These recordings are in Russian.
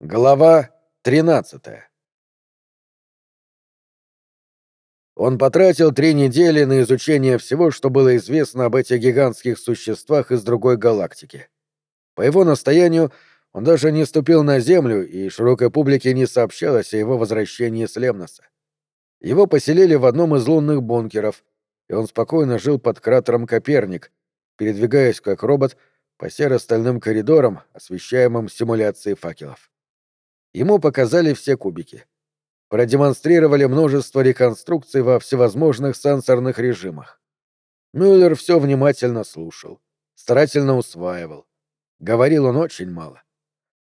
Глава 13 Он потратил три недели на изучение всего, что было известно об этих гигантских существах из другой галактики. По его настоянию, он даже не ступил на Землю, и широкой публике не сообщалось о его возвращении с Лемноса. Его поселили в одном из лунных бункеров, и он спокойно жил под кратером Коперник, передвигаясь как робот по серо-стальным коридорам, освещаемым симуляцией факелов. Ему показали все кубики. Продемонстрировали множество реконструкций во всевозможных сенсорных режимах. Мюллер все внимательно слушал, старательно усваивал. Говорил он очень мало.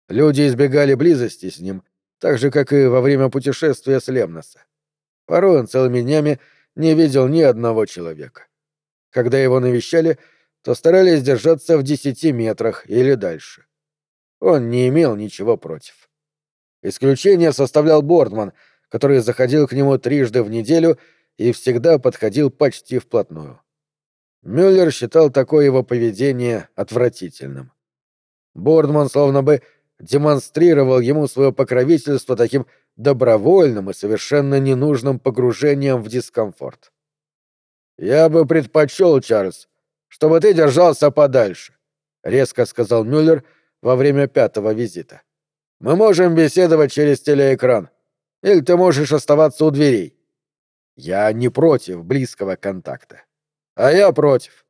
Люди избегали близости с ним, так же, как и во время путешествия с Лемноса. Порой он целыми днями не видел ни одного человека. Когда его навещали, то старались держаться в десяти метрах или дальше. Он не имел ничего против. Исключение составлял Бордман, который заходил к нему трижды в неделю и всегда подходил почти вплотную. Мюллер считал такое его поведение отвратительным. Бордман словно бы демонстрировал ему свое покровительство таким добровольным и совершенно ненужным погружением в дискомфорт. «Я бы предпочел, Чарльз, чтобы ты держался подальше», — резко сказал Мюллер во время пятого визита. Мы можем беседовать через телеэкран. Или ты можешь оставаться у дверей. Я не против близкого контакта. А я против.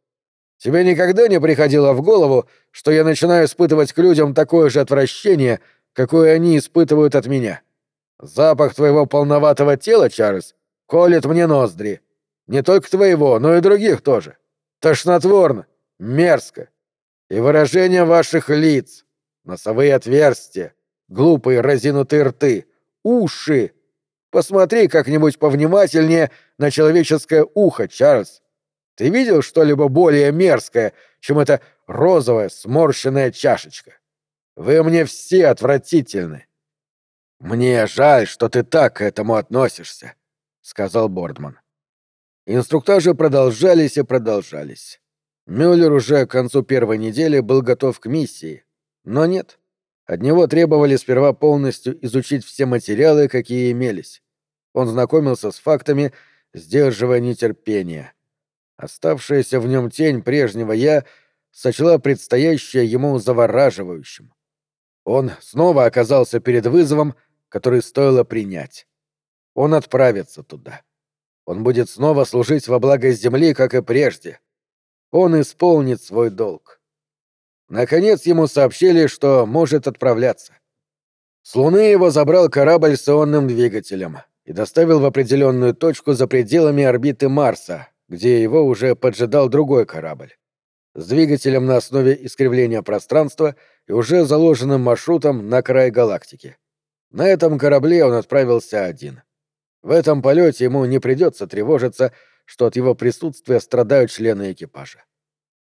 Тебе никогда не приходило в голову, что я начинаю испытывать к людям такое же отвращение, какое они испытывают от меня? Запах твоего полноватого тела, Чарльз, колет мне ноздри. Не только твоего, но и других тоже. Тошнотворно, мерзко. И выражение ваших лиц, носовые отверстия, глупые разинутые рты, уши. Посмотри как-нибудь повнимательнее на человеческое ухо, Чарльз. Ты видел что-либо более мерзкое, чем эта розовая сморщенная чашечка? Вы мне все отвратительны. Мне жаль, что ты так к этому относишься, сказал Бордман. Инструктажи продолжались и продолжались. Мюллер уже к концу первой недели был готов к миссии, но нет. От него требовали сперва полностью изучить все материалы, какие имелись. Он знакомился с фактами, сдерживая нетерпение. Оставшаяся в нем тень прежнего «я» сочла предстоящее ему завораживающим. Он снова оказался перед вызовом, который стоило принять. Он отправится туда. Он будет снова служить во благо земли, как и прежде. Он исполнит свой долг. Наконец ему сообщили, что может отправляться. С Луны его забрал корабль с ионным двигателем и доставил в определенную точку за пределами орбиты Марса, где его уже поджидал другой корабль. С двигателем на основе искривления пространства и уже заложенным маршрутом на край галактики. На этом корабле он отправился один. В этом полете ему не придется тревожиться, что от его присутствия страдают члены экипажа.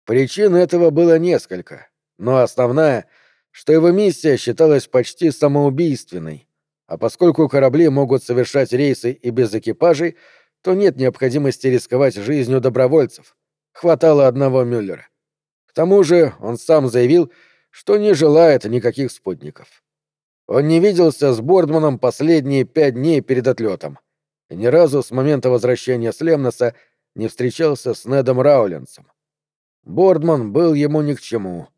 Причин этого было несколько, но основная, что его миссия считалась почти самоубийственной, а поскольку корабли могут совершать рейсы и без экипажей, то нет необходимости рисковать жизнью добровольцев. Хватало одного Мюллера. К тому же он сам заявил, что не желает никаких спутников. Он не виделся с Бордманом последние пять дней перед отлетом и ни разу с момента возвращения с Лемноса не встречался с Недом Раулинсом. Бордман был ему ни к чему.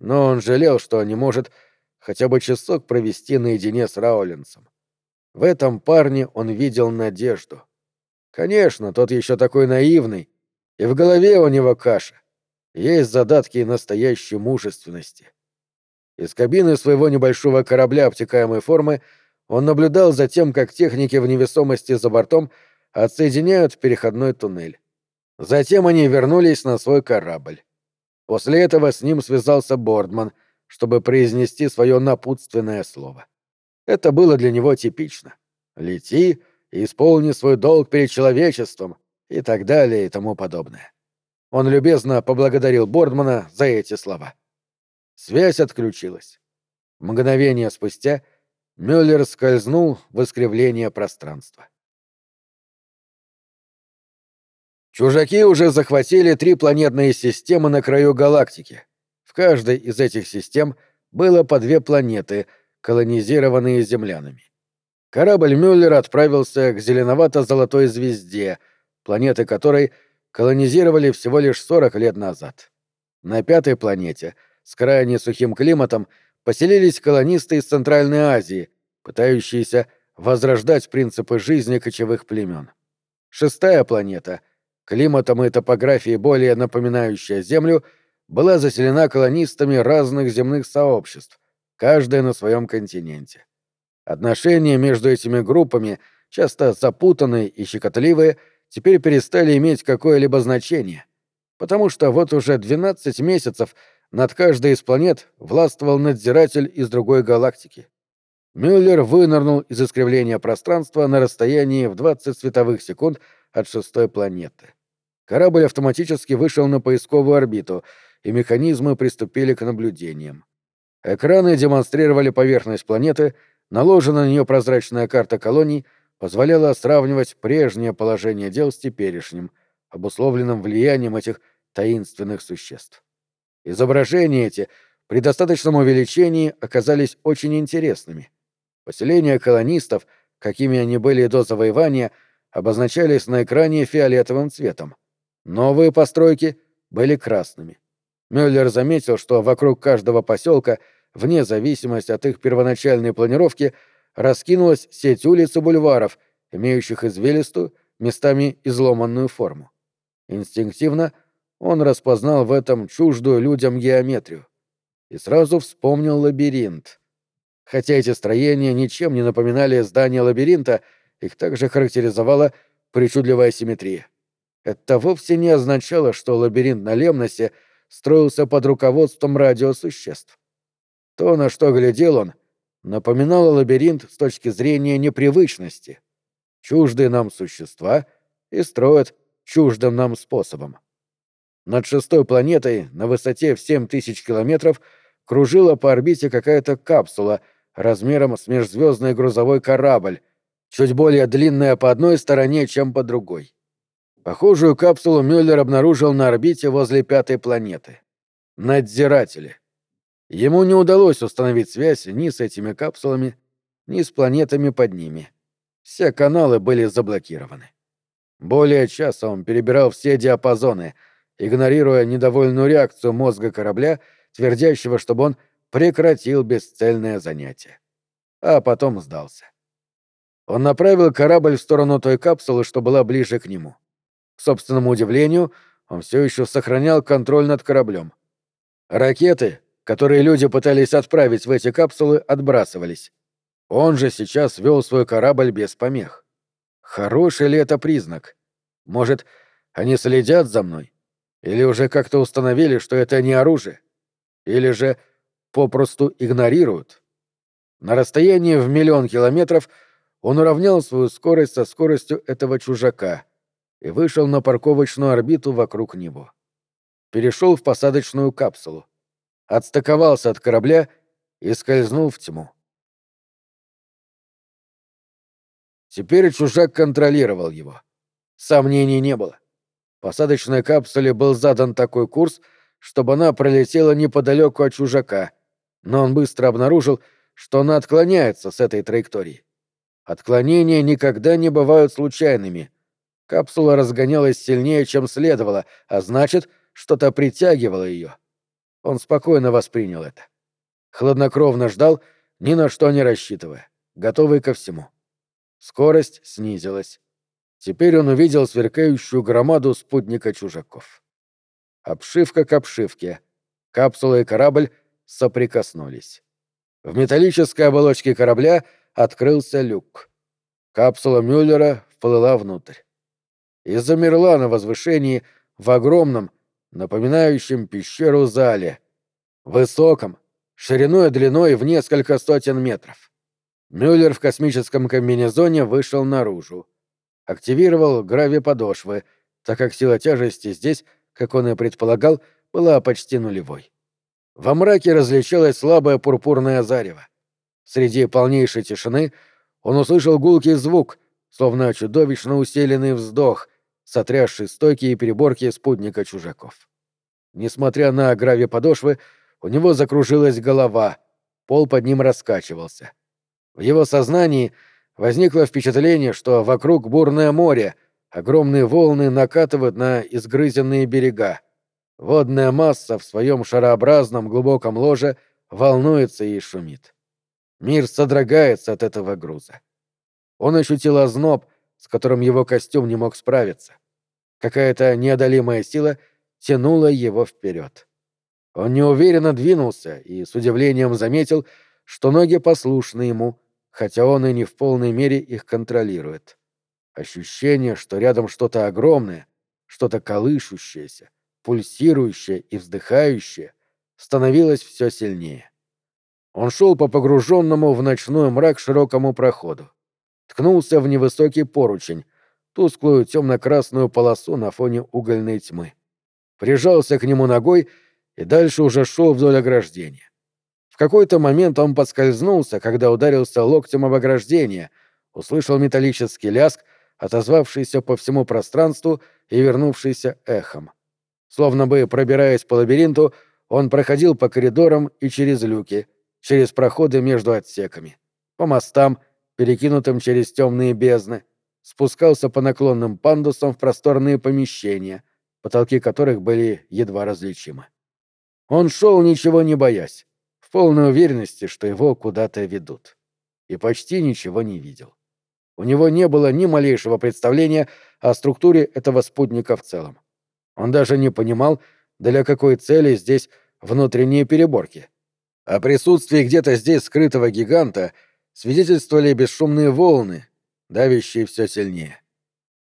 Но он жалел, что не может хотя бы часок провести наедине с Раулинсом. В этом парне он видел надежду. Конечно, тот еще такой наивный, и в голове у него каша. Есть задатки настоящей мужественности. Из кабины своего небольшого корабля обтекаемой формы он наблюдал за тем, как техники в невесомости за бортом отсоединяют переходной туннель. Затем они вернулись на свой корабль. После этого с ним связался Бордман, чтобы произнести свое напутственное слово. Это было для него типично. «Лети и исполни свой долг перед человечеством» и так далее и тому подобное. Он любезно поблагодарил Бордмана за эти слова. Связь отключилась. Мгновение спустя Мюллер скользнул в искривление пространства. Чужаки уже захватили три планетные системы на краю галактики. В каждой из этих систем было по две планеты, колонизированные землянами. Корабль Мюллер отправился к зеленовато-золотой звезде, планеты которой колонизировали всего лишь 40 лет назад. На пятой планете, с крайне сухим климатом, поселились колонисты из Центральной Азии, пытающиеся возрождать принципы жизни кочевых племен. Шестая планета, климатом и топографией более напоминающая Землю, была заселена колонистами разных земных сообществ, каждая на своем континенте. Отношения между этими группами, часто запутанные и щекотливые, теперь перестали иметь какое-либо значение, потому что вот уже 12 месяцев над каждой из планет властвовал надзиратель из другой галактики. Мюллер вынырнул из искривления пространства на расстоянии в 20 световых секунд от шестой планеты. Корабль автоматически вышел на поисковую орбиту, и механизмы приступили к наблюдениям. Экраны демонстрировали поверхность планеты, наложенная на нее прозрачная карта колоний позволяла сравнивать прежнее положение дел с теперешним, обусловленным влиянием этих таинственных существ. Изображения эти при достаточном увеличении оказались очень интересными. Поселения колонистов, какими они были до завоевания, обозначались на экране фиолетовым цветом. Новые постройки были красными. Мюллер заметил, что вокруг каждого поселка, вне зависимости от их первоначальной планировки, раскинулась сеть улиц и бульваров, имеющих извилистую, местами изломанную форму. Инстинктивно он распознал в этом чуждую людям геометрию и сразу вспомнил лабиринт. Хотя эти строения ничем не напоминали здания лабиринта, их также характеризовала причудливая симметрия. Это вовсе не означало, что лабиринт на Лемносе строился под руководством радиосуществ. То, на что глядел он, напоминало лабиринт с точки зрения непривычности. Чуждые нам существа и строят чуждым нам способом. Над шестой планетой на высоте в 7 тысяч километров кружила по орбите какая-то капсула размером с межзвездный грузовой корабль, чуть более длинная по одной стороне, чем по другой. Похожую капсулу Мюллер обнаружил на орбите возле пятой планеты. Надзиратели. Ему не удалось установить связь ни с этими капсулами, ни с планетами под ними. Все каналы были заблокированы. Более часа он перебирал все диапазоны, игнорируя недовольную реакцию мозга корабля, твердящего, чтобы он прекратил бесцельное занятие. А потом сдался. Он направил корабль в сторону той капсулы, что была ближе к нему. К собственному удивлению, он все еще сохранял контроль над кораблем. Ракеты, которые люди пытались отправить в эти капсулы, отбрасывались. Он же сейчас вел свой корабль без помех. Хороший ли это признак? Может, они следят за мной? Или уже как-то установили, что это не оружие? Или же попросту игнорируют? На расстоянии в миллион километров он уравнял свою скорость со скоростью этого чужака и вышел на парковочную орбиту вокруг него. Перешел в посадочную капсулу отстыковался от корабля и скользнул в тьму. Теперь чужак контролировал его. Сомнений не было. Посадочной капсуле был задан такой курс, чтобы она пролетела неподалеку от чужака, но он быстро обнаружил, что она отклоняется с этой траектории. Отклонения никогда не бывают случайными. Капсула разгонялась сильнее, чем следовало, а значит, что-то притягивало ее. Он спокойно воспринял это. Хладнокровно ждал, ни на что не рассчитывая, готовый ко всему. Скорость снизилась. Теперь он увидел сверкающую громаду спутника чужаков. Обшивка к обшивке. Капсула и корабль соприкоснулись. В металлической оболочке корабля открылся люк. Капсула Мюллера вплыла внутрь. И замерла на возвышении в огромном, напоминающем пещеру зале, высоком, шириной и длиной в несколько сотен метров. Мюллер в космическом комбинезоне вышел наружу. Активировал гравиподошвы, так как сила тяжести здесь, как он и предполагал, была почти нулевой. Во мраке различалось слабое пурпурное зарево. Среди полнейшей тишины он услышал гулкий звук, словно чудовищно усиленный вздох, сотрясший стойки и переборки спутника чужаков. Несмотря на граве подошвы, у него закружилась голова, Пол под ним раскачивался. В его сознании возникло впечатление, что вокруг бурное море, огромные волны накатывают на изгрызенные берега. Водная масса в своем шарообразном глубоком ложе волнуется и шумит. Мир содрогается от этого груза. Он ощутил озноб, с которым его костюм не мог справиться. Какая-то неодолимая сила тянула его вперед. Он неуверенно двинулся и с удивлением заметил, что ноги послушны ему, хотя он и не в полной мере их контролирует. Ощущение, что рядом что-то огромное, что-то колышущееся, пульсирующее и вздыхающее, становилось все сильнее. Он шел по погруженному в ночной мрак широкому проходу. Ткнулся в невысокий поручень, тусклую темно-красную полосу на фоне угольной тьмы. Прижался к нему ногой и дальше уже шел вдоль ограждения. В какой-то момент он подскользнулся, когда ударился локтем об ограждение, услышал металлический ляск, отозвавшийся по всему пространству и вернувшийся эхом. Словно бы, пробираясь по лабиринту, он проходил по коридорам и через люки, через проходы между отсеками, по мостам, перекинутым через темные бездны, спускался по наклонным пандусам в просторные помещения, потолки которых были едва различимы. Он шел, ничего не боясь, в полной уверенности, что его куда-то ведут. И почти ничего не видел. У него не было ни малейшего представления о структуре этого спутника в целом. Он даже не понимал, для какой цели здесь внутренние переборки. О присутствии где-то здесь скрытого гиганта свидетельствовали бесшумные волны, давящие все сильнее.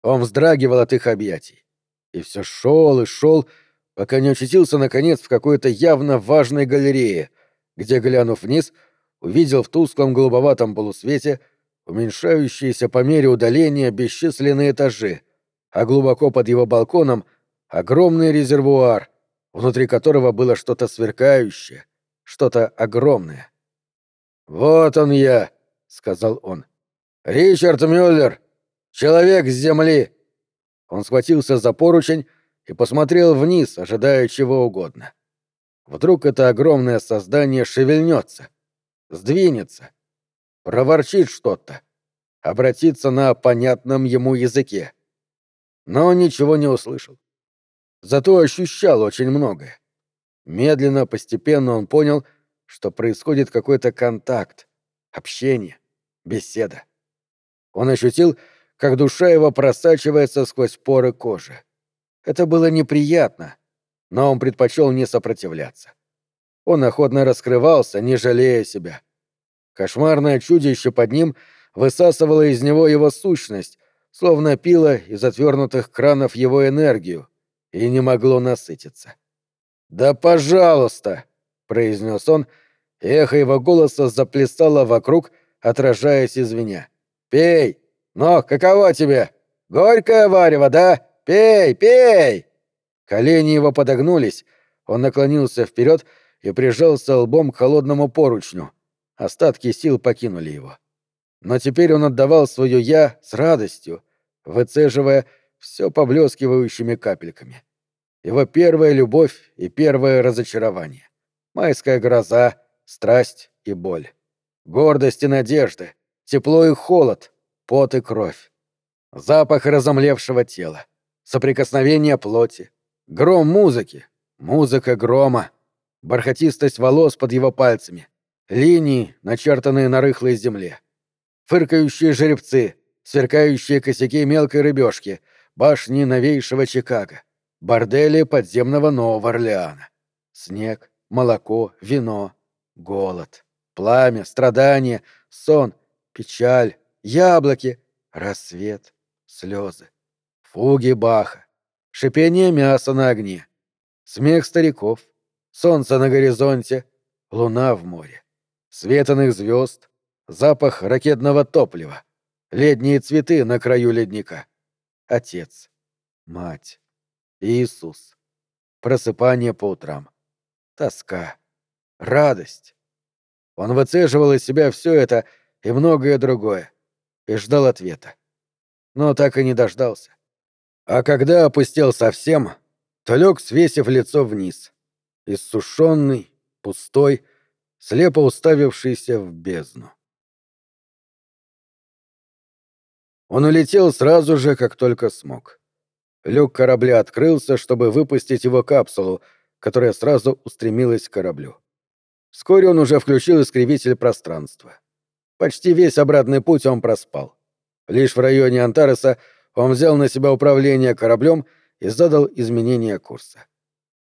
Он вздрагивал от их объятий. И все шел и шел, пока не очутился, наконец, в какой-то явно важной галерее, где, глянув вниз, увидел в тусклом голубоватом полусвете уменьшающиеся по мере удаления бесчисленные этажи, а глубоко под его балконом огромный резервуар, внутри которого было что-то сверкающее, что-то огромное. «Вот он я», — сказал он. «Ричард Мюллер, человек с земли». Он схватился за поручень и посмотрел вниз, ожидая чего угодно. Вдруг это огромное создание шевельнется, сдвинется, проворчит что-то, обратится на понятном ему языке. Но ничего не услышал зато ощущал очень многое. Медленно, постепенно он понял, что происходит какой-то контакт, общение, беседа. Он ощутил, как душа его просачивается сквозь поры кожи. Это было неприятно, но он предпочел не сопротивляться. Он охотно раскрывался, не жалея себя. Кошмарное чудище под ним высасывало из него его сущность, словно пило из отвернутых кранов его энергию, и не могло насытиться. «Да пожалуйста!» — произнес он, и эхо его голоса заплясало вокруг, отражаясь из меня. «Пей! Но каково тебе? Горькое варево, да? Пей, пей!» Колени его подогнулись, он наклонился вперед и прижался лбом к холодному поручню. Остатки сил покинули его. Но теперь он отдавал свое «я» с радостью, выцеживая все поблескивающими капельками. Его первая любовь и первое разочарование. Майская гроза, страсть и боль. Гордость и надежда, тепло и холод, пот и кровь. Запах разомлевшего тела, соприкосновение плоти, гром музыки, музыка грома, бархатистость волос под его пальцами, линии, начертанные на рыхлой земле, фыркающие жеребцы, сверкающие косяки мелкой рыбешки, башни новейшего Чикаго, бордели подземного Нового Орлеана. Снег, молоко, вино, голод, пламя, страдания, сон, печаль, яблоки, рассвет, слезы, фуги Баха, шипение мяса на огне, смех стариков, солнце на горизонте, луна в море, светаных звезд, запах ракетного топлива, летние цветы на краю ледника, отец, мать, Иисус. Просыпание по утрам. Тоска. Радость. Он выцеживал из себя все это и многое другое. И ждал ответа. Но так и не дождался. А когда опустел совсем, то лег, свесив лицо вниз. Иссушенный, пустой, слепо уставившийся в бездну. Он улетел сразу же, как только смог. Люк корабля открылся, чтобы выпустить его капсулу, которая сразу устремилась к кораблю. Вскоре он уже включил искривитель пространства. Почти весь обратный путь он проспал. Лишь в районе Антареса он взял на себя управление кораблем и задал изменение курса.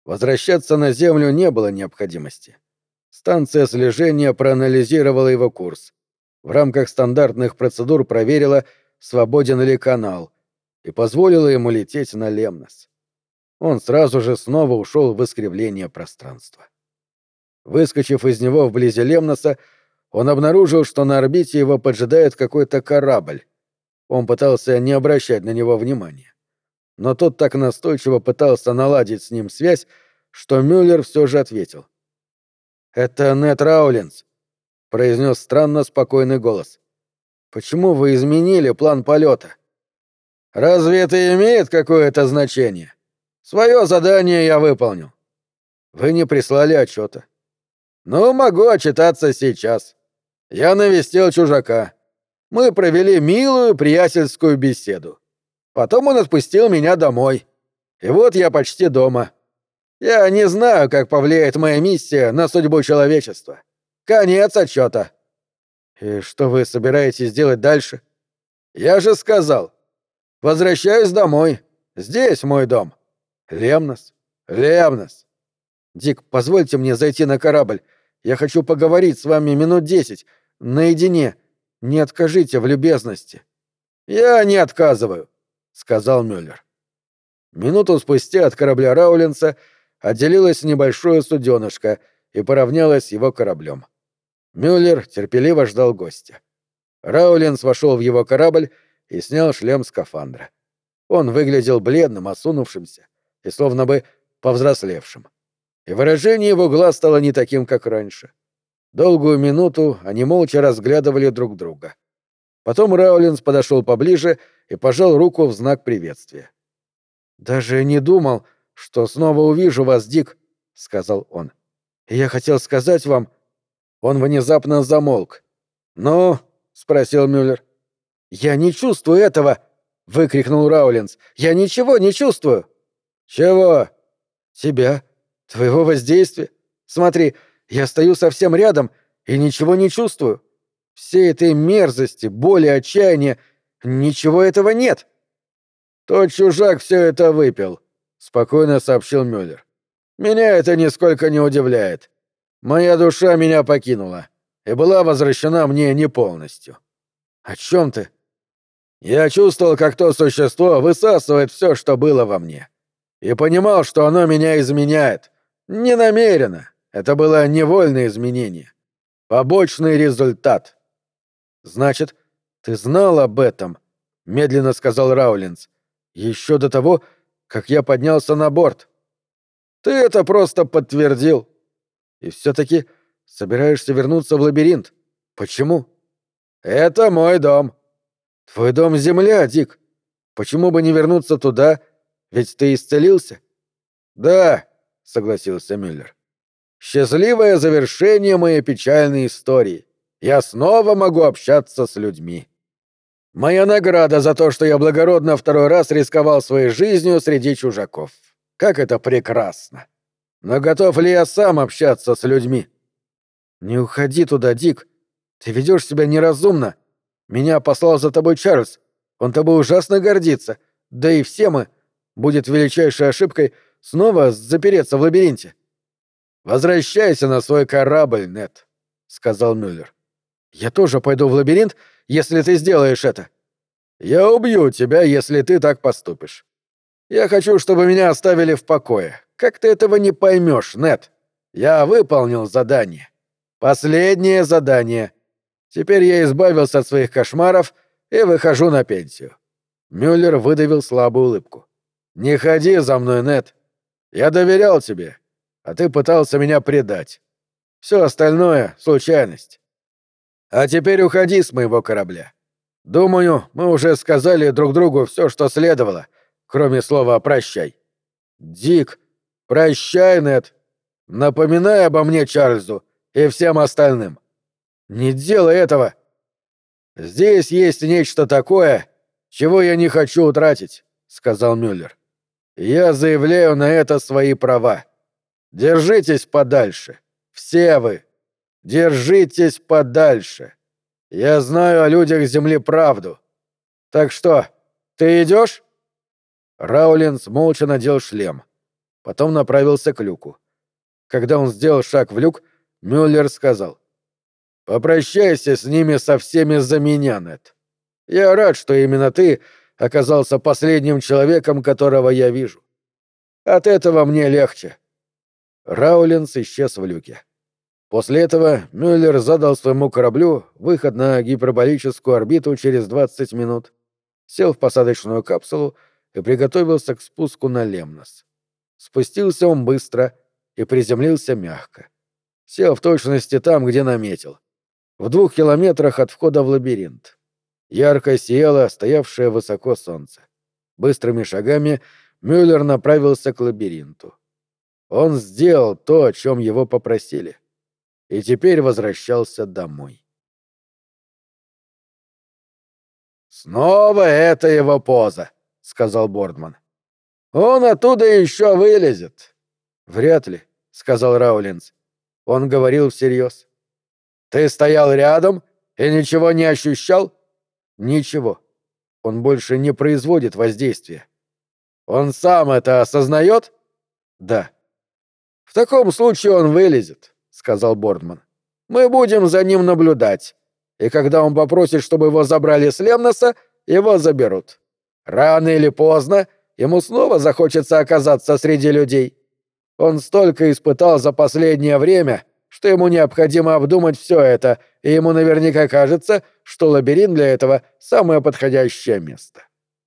Возвращаться на Землю не было необходимости. Станция слежения проанализировала его курс. В рамках стандартных процедур проверила, свободен ли канал, и позволила ему лететь на Лемнос. Он сразу же снова ушел в искривление пространства. Выскочив из него вблизи Лемноса, он обнаружил, что на орбите его поджидает какой-то корабль. Он пытался не обращать на него внимания. Но тот так настойчиво пытался наладить с ним связь, что Мюллер все же ответил. «Это Нет Раулинс», — произнес странно спокойный голос. «Почему вы изменили план полета? «Разве это имеет какое-то значение? Свое задание я выполнил». «Вы не прислали отчета. «Ну, могу отчитаться сейчас. Я навестил чужака. Мы провели милую приятельскую беседу. Потом он отпустил меня домой. И вот я почти дома. Я не знаю, как повлияет моя миссия на судьбу человечества. Конец отчета. И что вы собираетесь делать дальше? Я же сказал. Возвращаюсь домой. Здесь мой дом. Лемнос. Лемнос. Дик, позвольте мне зайти на корабль. Я хочу поговорить с вами минут десять. Наедине. Не откажите в любезности. Я не отказываю, сказал Мюллер. Минуту спустя от корабля Раулинса отделилось небольшое суденышко и поравнялось его кораблем. Мюллер терпеливо ждал гостя. Раулинс вошел в его корабль и снял шлем скафандра. Он выглядел бледным, осунувшимся и словно бы повзрослевшим. И выражение его глаз стало не таким, как раньше. Долгую минуту они молча разглядывали друг друга. Потом Раулинс подошел поближе и пожал руку в знак приветствия. «Даже не думал, что снова увижу вас, Дик», — сказал он. «И я хотел сказать вам...» Он внезапно замолк. «Ну?» — спросил Мюллер. «Я не чувствую этого!» — выкрикнул Раулинс. «Я ничего не чувствую!» «Чего?» «Тебя. Твоего воздействия. Смотри, я стою совсем рядом и ничего не чувствую. Всей этой мерзости, боли, отчаяния, ничего этого нет!» «Тот чужак все это выпил», — спокойно сообщил Мюллер. «Меня это нисколько не удивляет. Моя душа меня покинула и была возвращена мне не полностью». «О чем ты?» Я чувствовал, как то существо высасывает все, что было во мне. И понимал, что оно меня изменяет. Не намеренно. Это было невольное изменение. Побочный результат. Значит, ты знал об этом, медленно сказал Раулинс. Еще до того, как я поднялся на борт. Ты это просто подтвердил. И все-таки собираешься вернуться в лабиринт. Почему? Это мой дом. Твой дом — земля, Дик. Почему бы не вернуться туда, ведь ты исцелился? Да, согласился Мюллер. Счастливое завершение моей печальной истории. Я снова могу общаться с людьми. Моя награда за то, что я благородно второй раз рисковал своей жизнью среди чужаков. Как это прекрасно! Но готов ли я сам общаться с людьми? Не уходи туда, Дик. Ты ведешь себя неразумно. Меня послал за тобой Чарльз. Он тобой ужасно гордится. Да и все мы. Будет величайшей ошибкой снова запереться в лабиринте. Возвращайся на свой корабль, Нет, сказал Мюллер. Я тоже пойду в лабиринт, если ты сделаешь это. Я убью тебя, если ты так поступишь. Я хочу, чтобы меня оставили в покое. Как ты этого не поймешь, Нет? Я выполнил задание. Последнее задание. Теперь я избавился от своих кошмаров и выхожу на пенсию. Мюллер выдавил слабую улыбку. «Не ходи за мной, Нет. Я доверял тебе, а ты пытался меня предать. Все остальное — случайность. А теперь уходи с моего корабля. Думаю, мы уже сказали друг другу все, что следовало, кроме слова «прощай». Дик, прощай, Нет. Напоминай обо мне Чарльзу и всем остальным. Не делай этого. Здесь есть нечто такое, чего я не хочу утратить, сказал Мюллер. Я заявляю на это свои права. Держитесь подальше. Все вы. Держитесь подальше. Я знаю о людях Земли правду. Так что, ты идешь? Раулинс молча надел шлем. Потом направился к люку. Когда он сделал шаг в люк, Мюллер сказал. «Попрощайся с ними со всеми за меня, Нет. Я рад, что именно ты оказался последним человеком, которого я вижу. От этого мне легче». Раулинс исчез в люке. После этого Мюллер задал своему кораблю выход на гиперболическую орбиту через 20 минут, сел в посадочную капсулу и приготовился к спуску на Лемнос. Спустился он быстро и приземлился мягко. Сел в точности там, где наметил. В двух километрах от входа в лабиринт. Ярко сияло стоявшее высоко солнце. Быстрыми шагами Мюллер направился к лабиринту. Он сделал то, о чем его попросили. И теперь возвращался домой. «Снова это его поза», — сказал Бордман. «Он оттуда еще вылезет». «Вряд ли», — сказал Раулинс. Он говорил всерьез. «Ты стоял рядом и ничего не ощущал?» «Ничего. Он больше не производит воздействия». «Он сам это осознает?» «Да». «В таком случае он вылезет», — сказал Бордман. «Мы будем за ним наблюдать, и когда он попросит, чтобы его забрали с Лемноса, его заберут. Рано или поздно ему снова захочется оказаться среди людей. Он столько испытал за последнее время, что ему необходимо обдумать все это, и ему наверняка кажется, что лабиринт для этого — самое подходящее место.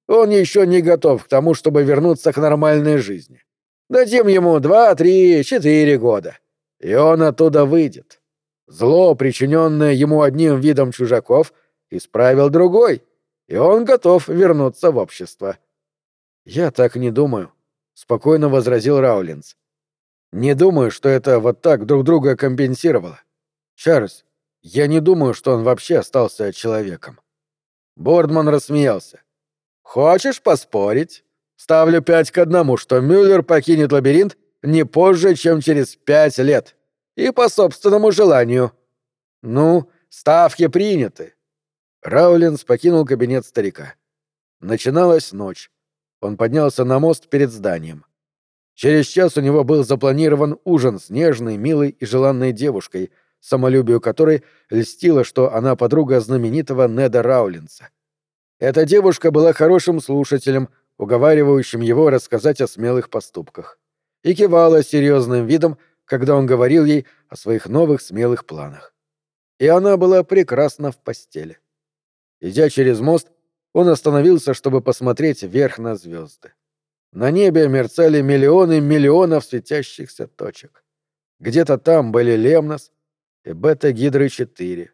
Он еще не готов к тому, чтобы вернуться к нормальной жизни. Дадим ему два, три, четыре года, и он оттуда выйдет. Зло, причиненное ему одним видом чужаков, исправил другой, и он готов вернуться в общество. «Я так не думаю», — спокойно возразил Раулинс. «Не думаю, что это вот так друг друга компенсировало. Чарльз, я не думаю, что он вообще остался человеком». Бордман рассмеялся. «Хочешь поспорить? Ставлю пять к одному, что Мюллер покинет лабиринт не позже, чем через пять лет. И по собственному желанию. Ну, ставки приняты». Раулинс покинул кабинет старика. Начиналась ночь. Он поднялся на мост перед зданием. Через час у него был запланирован ужин с нежной, милой и желанной девушкой, самолюбию которой льстило, что она подруга знаменитого Неда Раулинса. Эта девушка была хорошим слушателем, уговаривающим его рассказать о смелых поступках. И кивала серьезным видом, когда он говорил ей о своих новых смелых планах. И она была прекрасна в постели. Идя через мост, он остановился, чтобы посмотреть вверх на звезды. На небе мерцали миллионы миллионов светящихся точек. Где-то там были Лемнос и Бета-Гидры-4,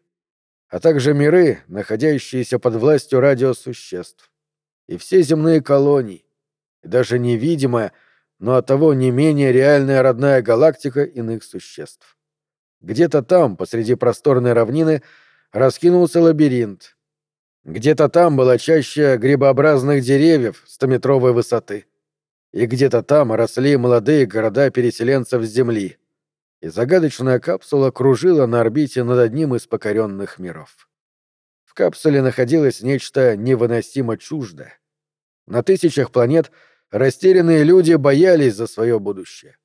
а также миры, находящиеся под властью радиосуществ, и все земные колонии, и даже невидимая, но оттого не менее реальная родная галактика иных существ. Где-то там, посреди просторной равнины, раскинулся лабиринт, где-то там была чаще грибообразных деревьев стометровой высоты. И где-то там росли молодые города переселенцев с Земли. И загадочная капсула кружила на орбите над одним из покоренных миров. В капсуле находилось нечто невыносимо чуждое. На тысячах планет растерянные люди боялись за свое будущее.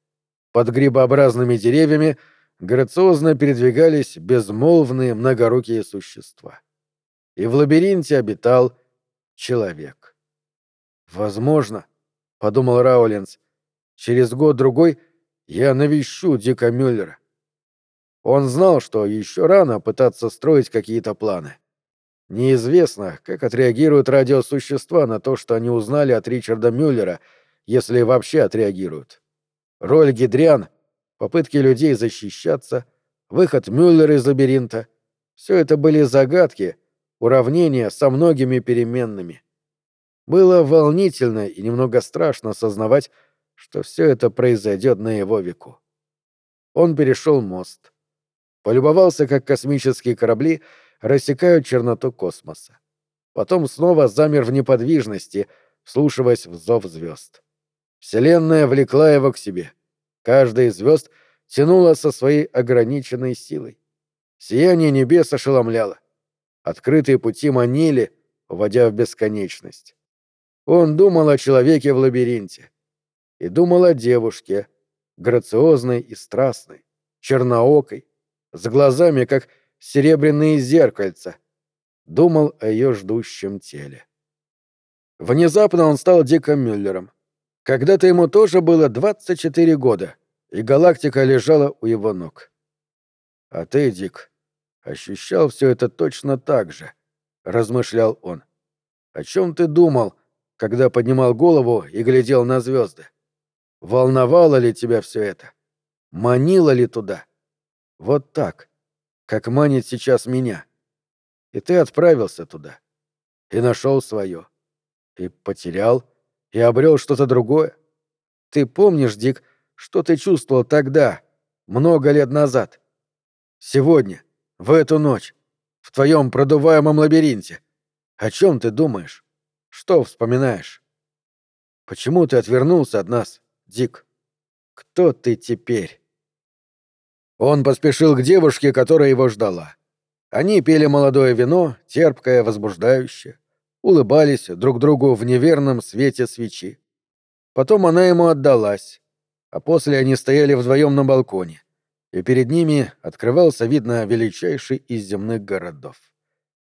Под грибообразными деревьями грациозно передвигались безмолвные многорукие существа и в лабиринте обитал человек. «Возможно», — подумал Раулинс, — «через год-другой я навещу Дика Мюллера». Он знал, что еще рано пытаться строить какие-то планы. Неизвестно, как отреагируют радиосущества на то, что они узнали от Ричарда Мюллера, если вообще отреагируют. Роль гидриан, попытки людей защищаться, выход Мюллера из лабиринта — все это были загадки — уравнение со многими переменными. Было волнительно и немного страшно осознавать, что все это произойдет на его веку. Он перешел мост. полюбовался, как космические корабли рассекают черноту космоса. Потом снова замер в неподвижности, вслушиваясь в зов звезд. Вселенная влекла его к себе. Каждая из звезд тянула со своей ограниченной силой. Сияние небес ошеломляло. Открытые пути манили, уводя в бесконечность. Он думал о человеке в лабиринте. И думал о девушке, грациозной и страстной, черноокой, с глазами, как серебряные зеркальца. Думал о ее ждущем теле. Внезапно он стал Диком Мюллером. Когда-то ему тоже было 24 года, и галактика лежала у его ног. А ты, Дик, ощущал все это точно так же, размышлял он. О чем ты думал, когда поднимал голову и глядел на звезды? Волновало ли тебя все это? Манило ли туда? Вот так, как манит сейчас меня. И ты отправился туда. И нашел свое. И потерял, и обрел что-то другое. Ты помнишь, Дик, что ты чувствовал тогда, много лет назад? Сегодня, в эту ночь, в твоем продуваемом лабиринте. О чем ты думаешь? Что вспоминаешь? Почему ты отвернулся от нас, Дик? Кто ты теперь? Он поспешил к девушке, которая его ждала. Они пили молодое вино, терпкое, возбуждающее, улыбались друг другу в неверном свете свечи. Потом она ему отдалась, а после они стояли вдвоем на балконе, и перед ними открывался вид на величайший из земных городов.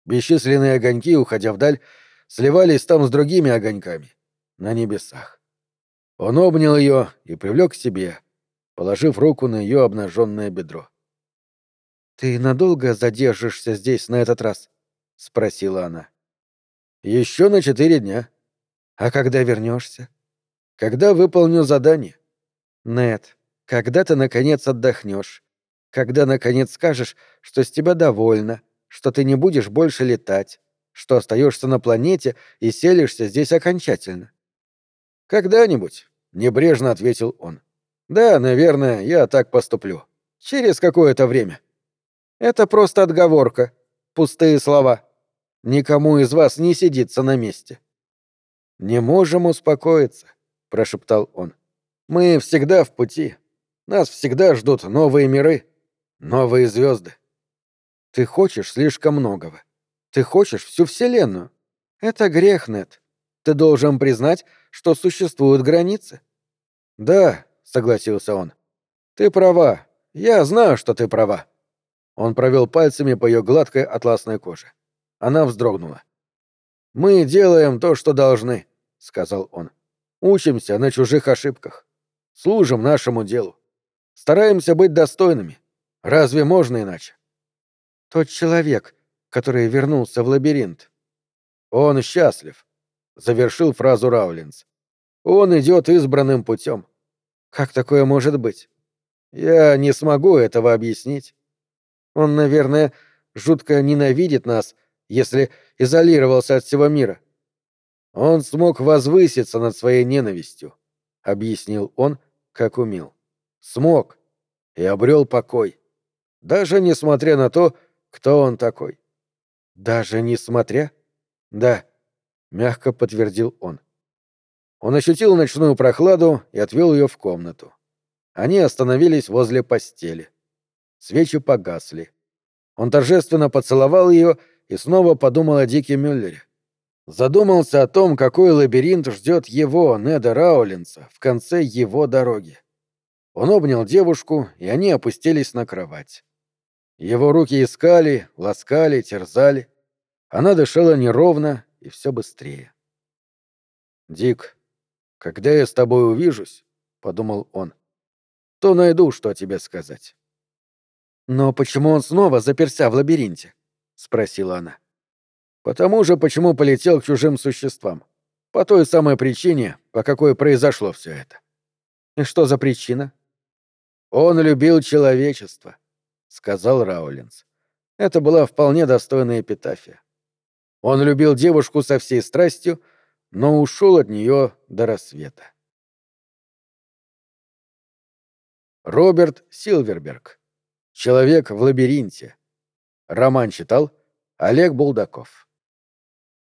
Бесчисленные огоньки, уходя вдаль, сливались там с другими огоньками, на небесах. Он обнял ее и привлек к себе, положив руку на ее обнаженное бедро. «Ты надолго задержишься здесь на этот раз?» — спросила она. «Еще на четыре дня. А когда вернешься? Когда выполню задание?» «Нет, когда ты, наконец, отдохнешь? Когда, наконец, скажешь, что с тебя довольно, что ты не будешь больше летать, что остаешься на планете и селишься здесь окончательно?» «Когда-нибудь», — небрежно ответил он. «Да, наверное, я так поступлю. Через какое-то время». «Это просто отговорка. Пустые слова. Никому из вас не сидится на месте». «Не можем успокоиться», — прошептал он. «Мы всегда в пути. Нас всегда ждут новые миры, новые звезды. Ты хочешь слишком многого. Ты хочешь всю Вселенную. Это грех, Нет. Ты должен признать, что существуют границы. Да, согласился он. Ты права. Я знаю, что ты права. Он провел пальцами по ее гладкой атласной коже. Она вздрогнула. Мы делаем то, что должны, сказал он. Учимся на чужих ошибках. Служим нашему делу. Стараемся быть достойными. Разве можно иначе? Тот человек, который вернулся в лабиринт. Он счастлив, завершил фразу Раулинс. Он идет избранным путем. Как такое может быть? Я не смогу этого объяснить. Он, наверное, жутко ненавидит нас, если изолировался от всего мира. Он смог возвыситься над своей ненавистью, объяснил он, как умел смог и обрел покой, даже несмотря на то, кто он такой. Даже несмотря? Да, мягко подтвердил он. Он ощутил ночную прохладу и отвел ее в комнату. Они остановились возле постели. Свечи погасли. Он торжественно поцеловал ее и снова подумал о Дике Мюллере. Задумался о том, какой лабиринт ждет его, Неда Раулинса, в конце его дороги. Он обнял девушку, и они опустились на кровать. Его руки искали, ласкали, терзали. Она дышала неровно и все быстрее. «Дик, когда я с тобой увижусь, — подумал он, — то найду, что тебе сказать». «Но почему он снова заперся в лабиринте?» — спросила она. «Потому же, почему полетел к чужим существам. По той самой причине, по какой произошло все это». «И что за причина?» «Он любил человечество», — сказал Раулинс. Это была вполне достойная эпитафия. Он любил девушку со всей страстью, но ушел от нее до рассвета. Роберт Силверберг. Человек в лабиринте. Роман читал Олег Булдаков.